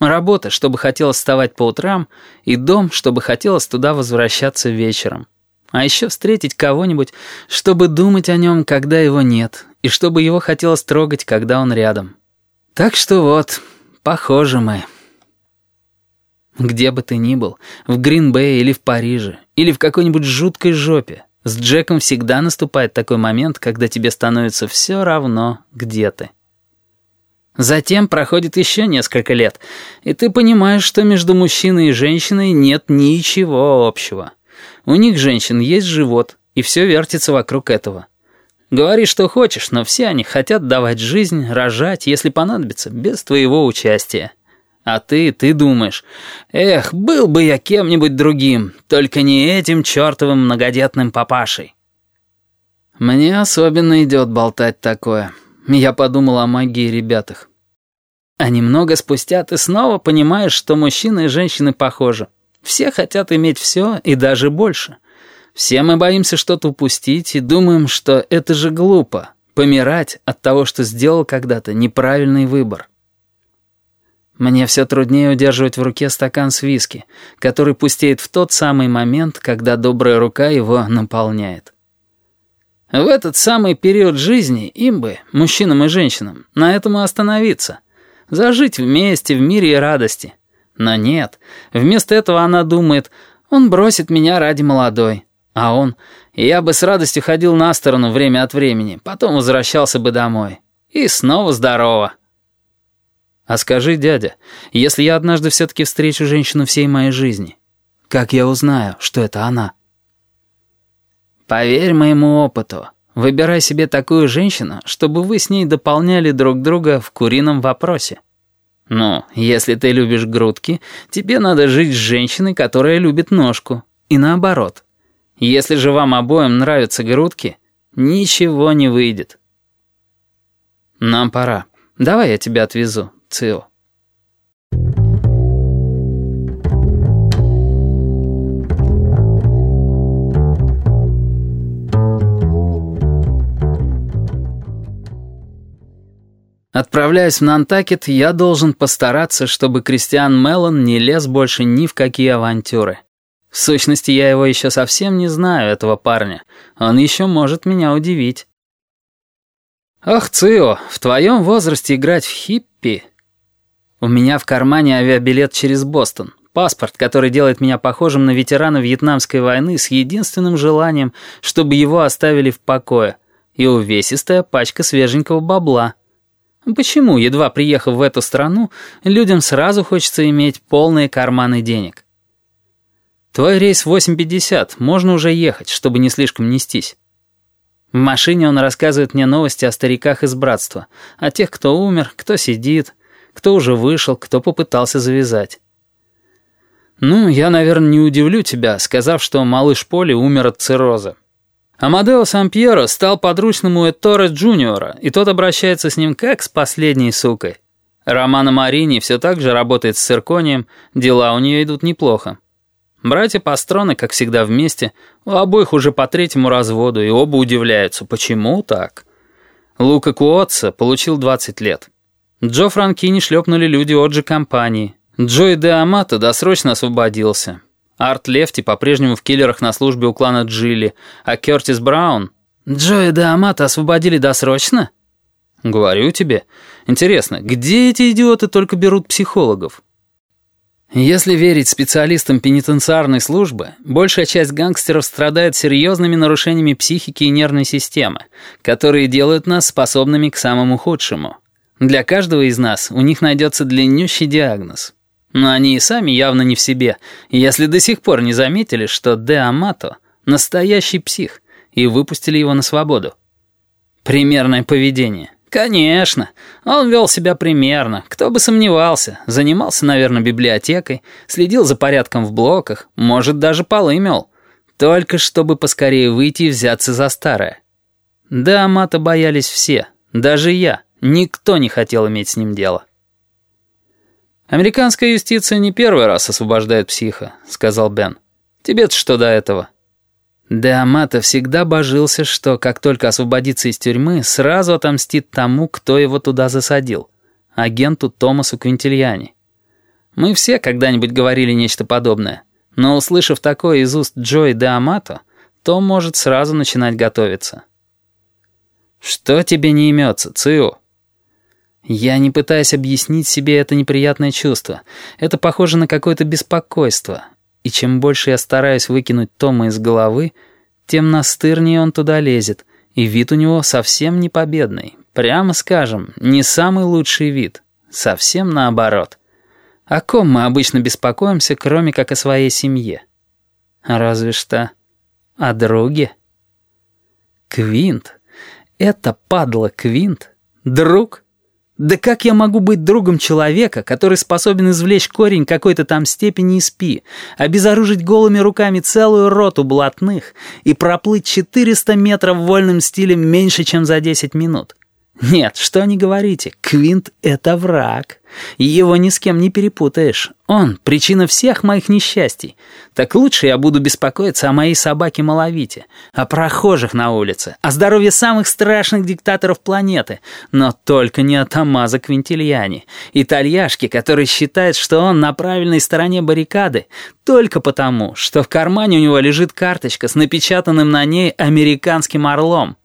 Работа, чтобы хотелось вставать по утрам, и дом, чтобы хотелось туда возвращаться вечером. А еще встретить кого-нибудь, чтобы думать о нем, когда его нет, и чтобы его хотелось трогать, когда он рядом. Так что вот, похожи мы. Где бы ты ни был, в Гринбее или в Париже, или в какой-нибудь жуткой жопе, с Джеком всегда наступает такой момент, когда тебе становится все равно, где ты. Затем проходит еще несколько лет, и ты понимаешь, что между мужчиной и женщиной нет ничего общего. У них, женщин, есть живот, и все вертится вокруг этого. Говори, что хочешь, но все они хотят давать жизнь, рожать, если понадобится, без твоего участия. А ты, ты думаешь, эх, был бы я кем-нибудь другим, только не этим чертовым многодетным папашей. Мне особенно идет болтать такое. Я подумал о магии ребятах. А немного спустя ты снова понимаешь, что мужчины и женщины похожи. Все хотят иметь все и даже больше. Все мы боимся что-то упустить и думаем, что это же глупо — помирать от того, что сделал когда-то неправильный выбор. Мне все труднее удерживать в руке стакан с виски, который пустеет в тот самый момент, когда добрая рука его наполняет. В этот самый период жизни им бы, мужчинам и женщинам, на этом и остановиться. Зажить вместе в мире и радости. Но нет, вместо этого она думает, он бросит меня ради молодой. А он, я бы с радостью ходил на сторону время от времени, потом возвращался бы домой. И снова здорово. А скажи, дядя, если я однажды все-таки встречу женщину всей моей жизни, как я узнаю, что это она? Поверь моему опыту, выбирай себе такую женщину, чтобы вы с ней дополняли друг друга в курином вопросе. Ну, если ты любишь грудки, тебе надо жить с женщиной, которая любит ножку. И наоборот. Если же вам обоим нравятся грудки, ничего не выйдет. Нам пора. Давай я тебя отвезу. Цио. Отправляясь в Нантакет, я должен постараться, чтобы Кристиан Меллон не лез больше ни в какие авантюры. В сущности, я его еще совсем не знаю, этого парня. Он еще может меня удивить. «Ох, Цио, в твоем возрасте играть в хиппи...» У меня в кармане авиабилет через Бостон. Паспорт, который делает меня похожим на ветерана Вьетнамской войны с единственным желанием, чтобы его оставили в покое. И увесистая пачка свеженького бабла. Почему, едва приехав в эту страну, людям сразу хочется иметь полные карманы денег? Твой рейс 8.50, можно уже ехать, чтобы не слишком нестись. В машине он рассказывает мне новости о стариках из братства, о тех, кто умер, кто сидит, кто уже вышел, кто попытался завязать. Ну, я, наверное, не удивлю тебя, сказав, что малыш Поли умер от цирроза. Амадео Сампьеро стал подручным у Этторе Джуниора, и тот обращается с ним как с последней сукой. Романа Марини все так же работает с цирконием, дела у нее идут неплохо. Братья Пастроны, как всегда, вместе, у обоих уже по третьему разводу, и оба удивляются, почему так. Лука Куотса получил 20 лет. Джо Франкини шлепнули люди Оджи компании. Джо Де Амато досрочно освободился. Арт Лефти по-прежнему в киллерах на службе у клана Джилли, а Кертис Браун... Джо Де Амато освободили досрочно? Говорю тебе. Интересно, где эти идиоты только берут психологов? Если верить специалистам пенитенциарной службы, большая часть гангстеров страдает серьезными нарушениями психики и нервной системы, которые делают нас способными к самому худшему — для каждого из нас у них найдется длиннющий диагноз. Но они и сами явно не в себе, если до сих пор не заметили, что Де Амато — настоящий псих, и выпустили его на свободу. Примерное поведение. Конечно, он вел себя примерно, кто бы сомневался. Занимался, наверное, библиотекой, следил за порядком в блоках, может, даже полы мел. Только чтобы поскорее выйти и взяться за старое. Да, Амато боялись все, даже я — Никто не хотел иметь с ним дело. «Американская юстиция не первый раз освобождает психа», — сказал Бен. «Тебе-то что до этого?» Деамата всегда божился, что как только освободится из тюрьмы, сразу отомстит тому, кто его туда засадил, агенту Томасу Квинтильяни. Мы все когда-нибудь говорили нечто подобное. Но услышав такое из уст Джои де Амато, то может сразу начинать готовиться. «Что тебе не имется, Цио?» Я не пытаюсь объяснить себе это неприятное чувство. Это похоже на какое-то беспокойство. И чем больше я стараюсь выкинуть Тома из головы, тем настырнее он туда лезет, и вид у него совсем не победный. Прямо скажем, не самый лучший вид. Совсем наоборот. О ком мы обычно беспокоимся, кроме как о своей семье? Разве что о друге. Квинт. Это падла Квинт. Друг. Да как я могу быть другом человека, который способен извлечь корень какой-то там степени из пи, обезоружить голыми руками целую роту блатных и проплыть 400 метров вольным стилем меньше, чем за 10 минут? Нет, что не говорите, Квинт — это враг. Его ни с кем не перепутаешь. Он — причина всех моих несчастий. Так лучше я буду беспокоиться о моей собаке Маловите, о прохожих на улице, о здоровье самых страшных диктаторов планеты, но только не о Томазо Квинтильяне, итальяшке, который считает, что он на правильной стороне баррикады, только потому, что в кармане у него лежит карточка с напечатанным на ней американским орлом.